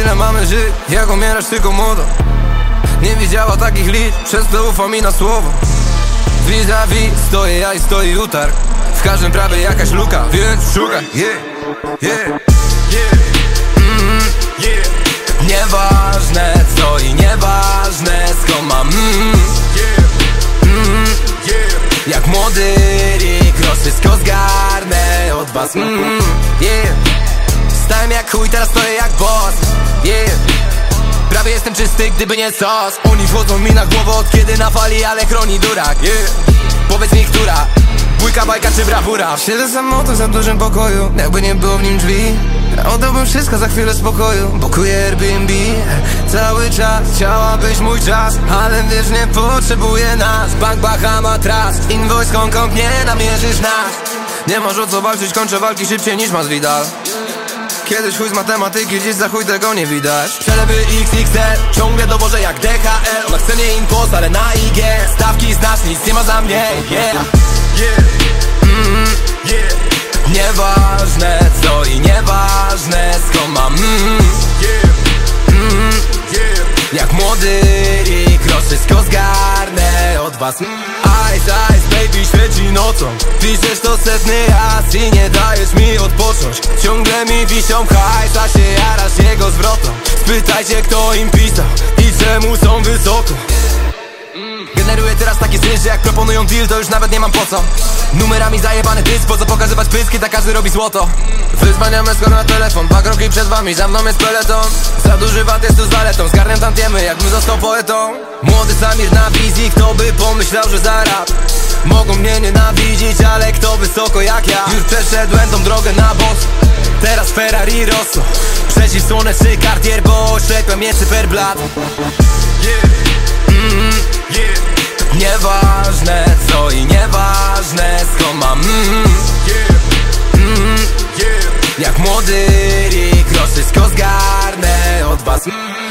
ile mamy żyć, jak umierasz tylko młodo. Nie widziała takich liczb, przez to ufa mi na słowo. Vis-a-vis, stoję ja i stoi utarg W każdym prawie jakaś luka, więc szukaj. Yeah, yeah, yeah, mm, yeah. Nieważne co i nieważne skąd mam. Mm, mm, Jak młody Rick Ross wszystko zgarnę od was. Mm, yeah. Stałem jak chuj, teraz stoję jak boss. Yeah. Prawie jestem czysty, gdyby nie sos. Oni wchodzą mi na głowę od kiedy na fali, ale chroni durak. Yeah. Powiedz mi, która Bójka, bajka czy brawura? Siedzę samotny za dużym pokoju. Jakby nie było w nim drzwi Oddałbym wszystko za chwilę spokoju. Bokuję Airbnb Cały czas chciałabyś mój czas. Ale wiesz, nie potrzebuję nas. Bank, Bahama, Trust Invoice, Hongkong, nie namierzysz nas. Nie masz o co walczyć, kończę walki szybciej niż Masvidal Kiedyś chuj z matematyki, dziś za chuj tego nie widać. Przelewy XXL, ciągle dowożę jak DHL Ona chce mnie impost, ale na IG Stawki znasz, nic nie ma za mnie, Yeah, Nieważne co i nieważne skąd mam mm, mm, Jak młody Rick Ross wszystko zgarnę od was mm. Ice, ice, baby świeci nocą. Piszesz to setny raz i nie dajesz mi odpocząć. Ciągle mi wisią hajs, a się jarasz jego zwrotą. Spytajcie kto im pisał i czemu są wysoko Generuję teraz takie styl, że jak proponują deal to już nawet nie mam po co. Numerami zajebany dysk, po co pokazywać pyski, tak każdy robi złoto. Wyzwania meskor na telefon, dwa kroki przed wami, za mną jest peleton. Za duży wat jest tu z waletą, zgarniam tantiemy jakbym został poetą. Młody Samir na wizji, kto by pomyślał, że zarab Mogą mnie nienawidzić, ale kto wysoko jak ja? Już przeszedłem tą drogę na boss Teraz Ferrari Rosso. Przeciwsłoneczny Cartier, bo oślepia mnie cyferblat Nieważne co i nieważne skąd mam mm, mm, Jak młody Rick Ross wszystko zgarnę od was mm.